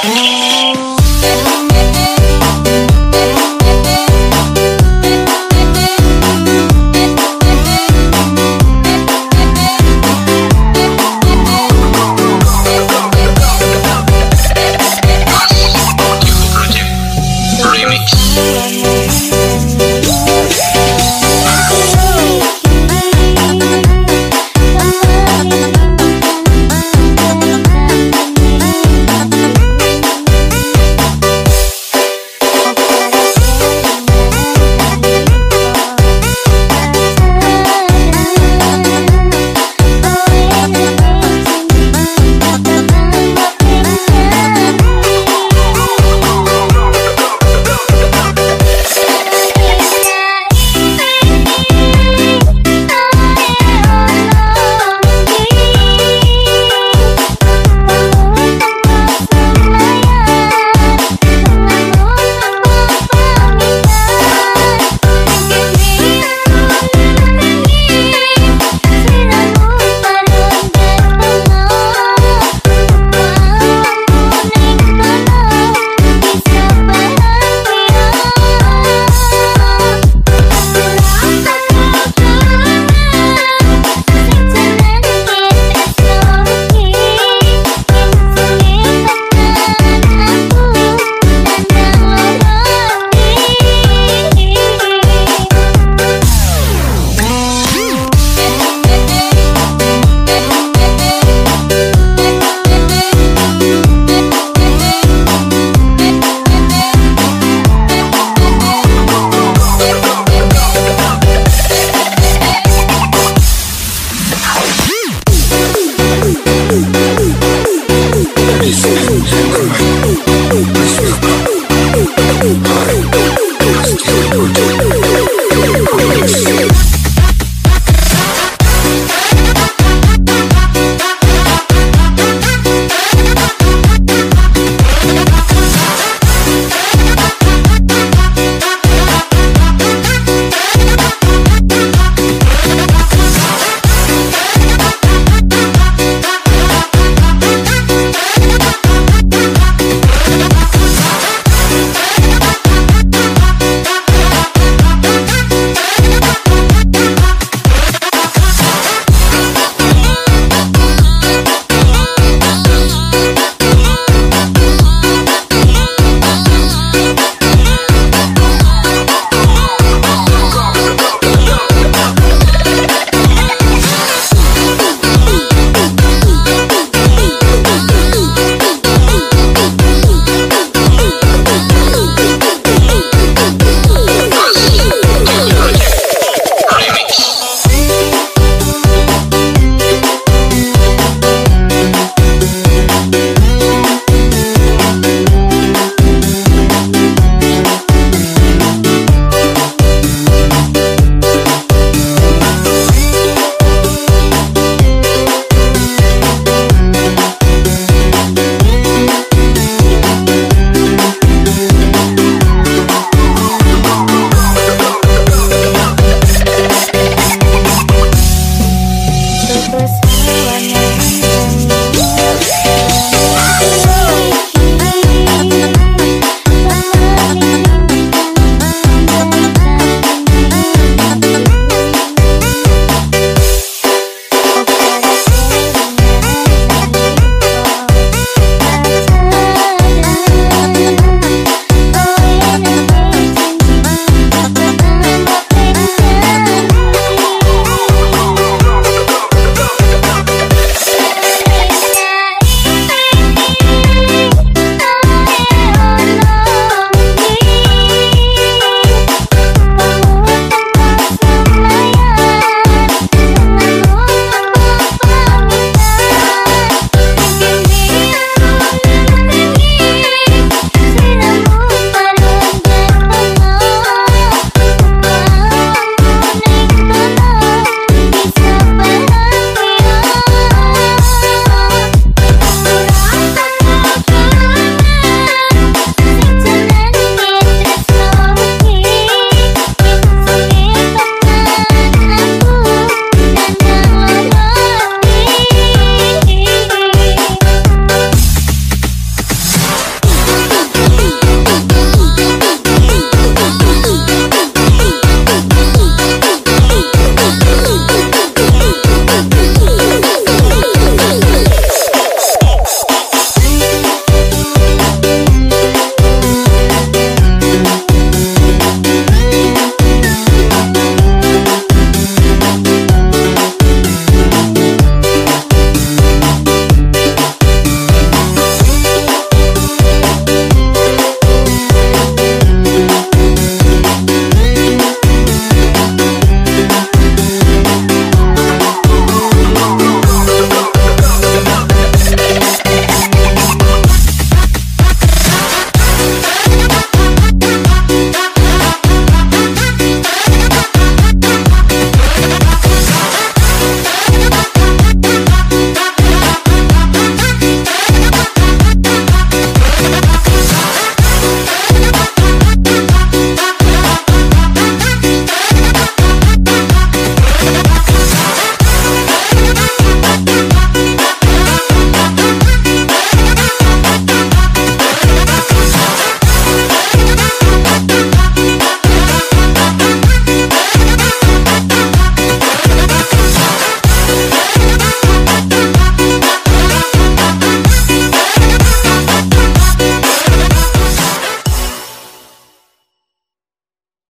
Oh.